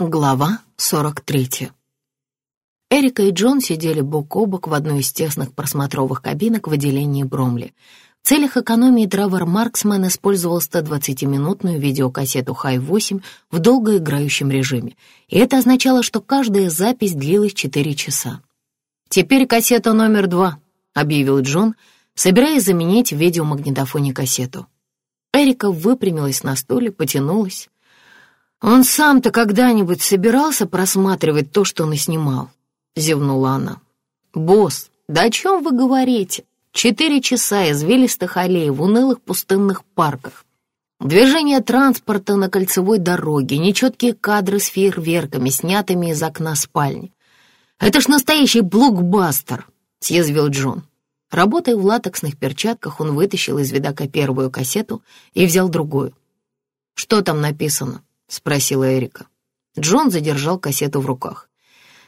Глава 43. Эрика и Джон сидели бок о бок в одной из тесных просмотровых кабинок в отделении Бромли. В целях экономии Тревор Марксман использовал 120-минутную видеокассету «Хай-8» в долгоиграющем режиме, и это означало, что каждая запись длилась 4 часа. «Теперь кассета номер два», — объявил Джон, собираясь заменить в видеомагнитофоне кассету. Эрика выпрямилась на стуле, потянулась, «Он сам-то когда-нибудь собирался просматривать то, что он снимал?» — зевнула она. «Босс, да о чем вы говорите? Четыре часа извилистых аллей в унылых пустынных парках. Движение транспорта на кольцевой дороге, нечеткие кадры с фейерверками, снятыми из окна спальни. Это ж настоящий блокбастер!» — съязвил Джон. Работая в латексных перчатках, он вытащил из видака первую кассету и взял другую. «Что там написано?» — спросила Эрика. Джон задержал кассету в руках.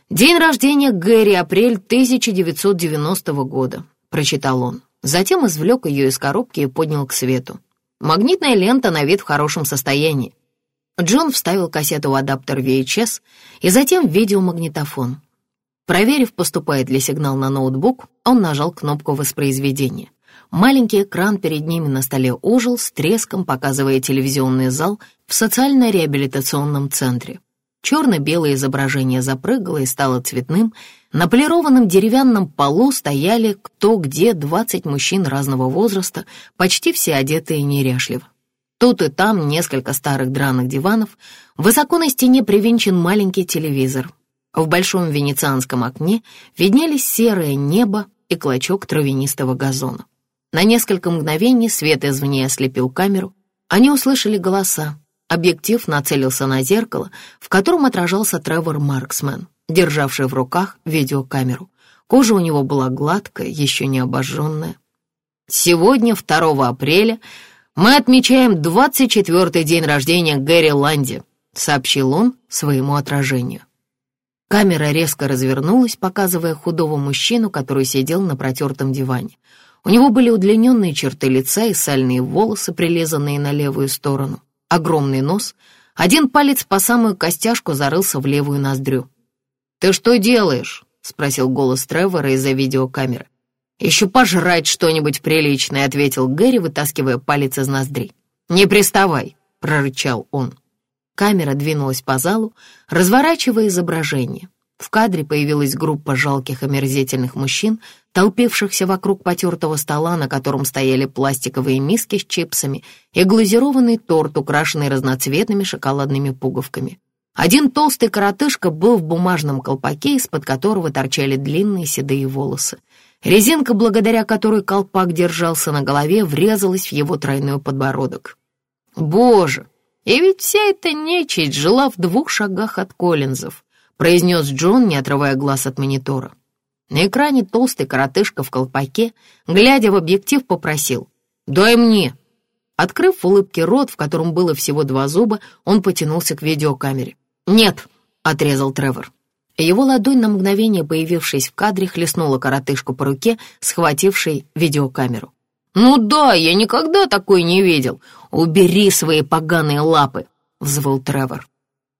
«День рождения Гэри, апрель 1990 года», — прочитал он. Затем извлек ее из коробки и поднял к свету. Магнитная лента на вид в хорошем состоянии. Джон вставил кассету в адаптер VHS и затем в видеомагнитофон. Проверив, поступает ли сигнал на ноутбук, он нажал кнопку воспроизведения. Маленький экран перед ними на столе ожил с треском, показывая телевизионный зал в социально-реабилитационном центре. Черно-белое изображение запрыгало и стало цветным. На полированном деревянном полу стояли кто где 20 мужчин разного возраста, почти все одетые неряшливо. Тут и там несколько старых драных диванов, высоко на стене привинчен маленький телевизор. В большом венецианском окне виднелись серое небо и клочок травянистого газона. На несколько мгновений свет извне ослепил камеру. Они услышали голоса. Объектив нацелился на зеркало, в котором отражался Тревор Марксмен, державший в руках видеокамеру. Кожа у него была гладкая, еще не обожженная. «Сегодня, 2 апреля, мы отмечаем 24-й день рождения Гэри Ланди», сообщил он своему отражению. Камера резко развернулась, показывая худого мужчину, который сидел на протертом диване. У него были удлиненные черты лица и сальные волосы, прилизанные на левую сторону, огромный нос, один палец по самую костяшку зарылся в левую ноздрю. «Ты что делаешь?» — спросил голос Тревора из-за видеокамеры. «Еще пожрать что-нибудь приличное», — ответил Гэри, вытаскивая палец из ноздри. «Не приставай», — прорычал он. Камера двинулась по залу, разворачивая изображение. В кадре появилась группа жалких омерзительных мужчин, толпившихся вокруг потертого стола, на котором стояли пластиковые миски с чипсами и глазированный торт, украшенный разноцветными шоколадными пуговками. Один толстый коротышка был в бумажном колпаке, из-под которого торчали длинные седые волосы. Резинка, благодаря которой колпак держался на голове, врезалась в его тройной подбородок. «Боже! И ведь вся эта нечисть жила в двух шагах от Коллинзов», произнес Джон, не отрывая глаз от монитора. На экране толстый коротышка в колпаке, глядя в объектив, попросил «Дай мне!». Открыв в улыбке рот, в котором было всего два зуба, он потянулся к видеокамере. «Нет!» — отрезал Тревор. Его ладонь, на мгновение появившись в кадре, хлестнула коротышку по руке, схватившей видеокамеру. «Ну да, я никогда такой не видел! Убери свои поганые лапы!» — взвыл Тревор.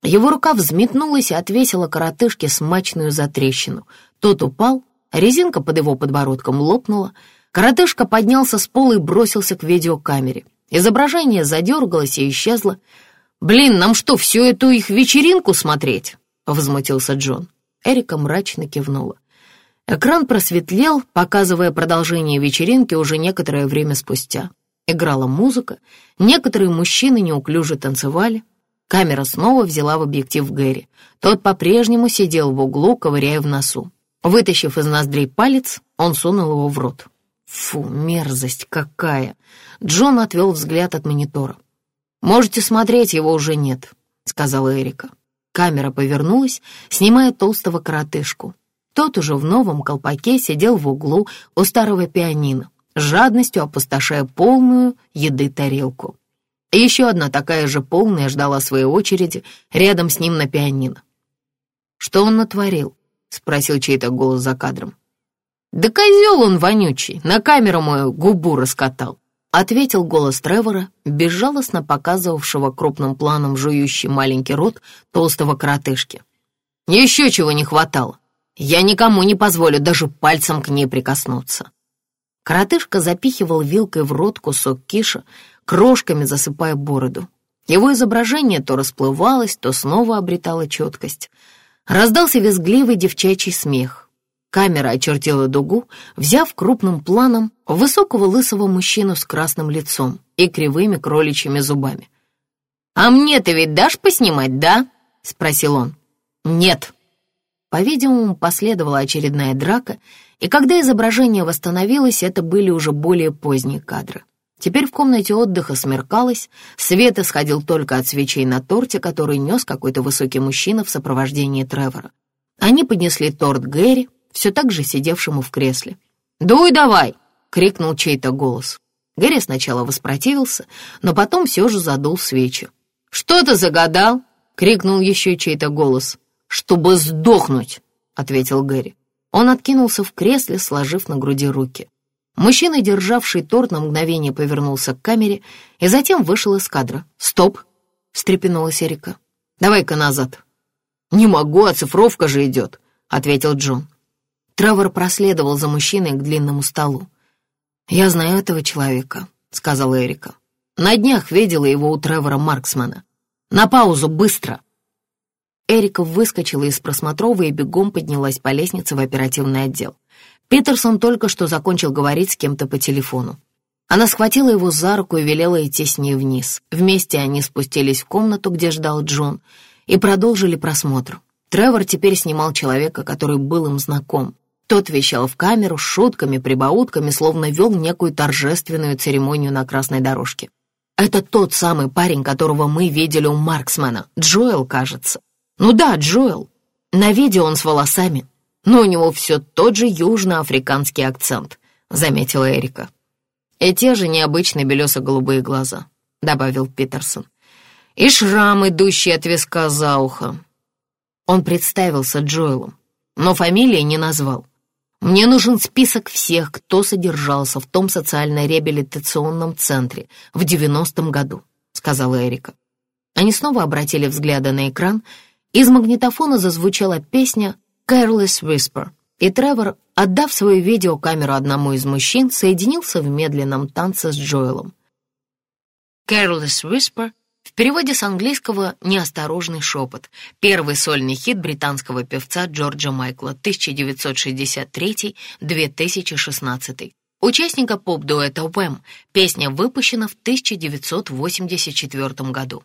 Его рука взметнулась и отвесила коротышке смачную затрещину. Тот упал, резинка под его подбородком лопнула. Коротышка поднялся с пола и бросился к видеокамере. Изображение задергалось и исчезло. «Блин, нам что, всю эту их вечеринку смотреть?» — возмутился Джон. Эрика мрачно кивнула. Экран просветлел, показывая продолжение вечеринки уже некоторое время спустя. Играла музыка, некоторые мужчины неуклюже танцевали, Камера снова взяла в объектив Гэри. Тот по-прежнему сидел в углу, ковыряя в носу. Вытащив из ноздрей палец, он сунул его в рот. Фу, мерзость какая! Джон отвел взгляд от монитора. «Можете смотреть, его уже нет», — сказала Эрика. Камера повернулась, снимая толстого коротышку. Тот уже в новом колпаке сидел в углу у старого пианино, жадностью опустошая полную еды тарелку. Еще одна такая же полная ждала своей очереди рядом с ним на пианино. «Что он натворил?» — спросил чей-то голос за кадром. «Да козел он вонючий, на камеру мою губу раскатал», — ответил голос Тревора, безжалостно показывавшего крупным планом жующий маленький рот толстого коротышки. «Еще чего не хватало. Я никому не позволю даже пальцем к ней прикоснуться». Коротышка запихивал вилкой в рот кусок киша, крошками засыпая бороду. Его изображение то расплывалось, то снова обретало четкость. Раздался визгливый девчачий смех. Камера очертила дугу, взяв крупным планом высокого лысого мужчину с красным лицом и кривыми кроличьими зубами. «А мне ты ведь дашь поснимать, да?» — спросил он. «Нет». По-видимому, последовала очередная драка, и когда изображение восстановилось, это были уже более поздние кадры. Теперь в комнате отдыха смеркалось, свет исходил только от свечей на торте, который нес какой-то высокий мужчина в сопровождении Тревора. Они поднесли торт Гэри, все так же сидевшему в кресле. «Дуй давай!» — крикнул чей-то голос. Гэри сначала воспротивился, но потом все же задул свечи. «Что ты загадал?» — крикнул еще чей-то голос. «Чтобы сдохнуть!» — ответил Гэри. Он откинулся в кресле, сложив на груди руки. Мужчина, державший торт, на мгновение повернулся к камере и затем вышел из кадра. «Стоп!» — встрепенулась Эрика. «Давай-ка назад». «Не могу, оцифровка же идет», — ответил Джон. Тревор проследовал за мужчиной к длинному столу. «Я знаю этого человека», — сказала Эрика. «На днях видела его у Тревора Марксмана. На паузу, быстро!» Эрика выскочила из просмотровой и бегом поднялась по лестнице в оперативный отдел. Питерсон только что закончил говорить с кем-то по телефону. Она схватила его за руку и велела идти с ней вниз. Вместе они спустились в комнату, где ждал Джон, и продолжили просмотр. Тревор теперь снимал человека, который был им знаком. Тот вещал в камеру с шутками, прибаутками, словно вел некую торжественную церемонию на красной дорожке. «Это тот самый парень, которого мы видели у Марксмана. Джоэл, кажется». «Ну да, Джоэл. На видео он с волосами, но у него все тот же южноафриканский акцент», — заметила Эрика. «И те же необычные белесо-голубые глаза», — добавил Питерсон. «И шрам, идущий от виска за ухо». Он представился Джоэлом, но фамилии не назвал. «Мне нужен список всех, кто содержался в том социально-реабилитационном центре в девяностом году», — сказала Эрика. Они снова обратили взгляды на экран. Из магнитофона зазвучала песня Careless Whisper, и Тревор, отдав свою видеокамеру одному из мужчин, соединился в медленном танце с Джоэлом. Careless Whisper в переводе с английского «Неосторожный шепот» — первый сольный хит британского певца Джорджа Майкла 1963-2016. Участника поп-дуэта Уэм. Песня выпущена в 1984 году.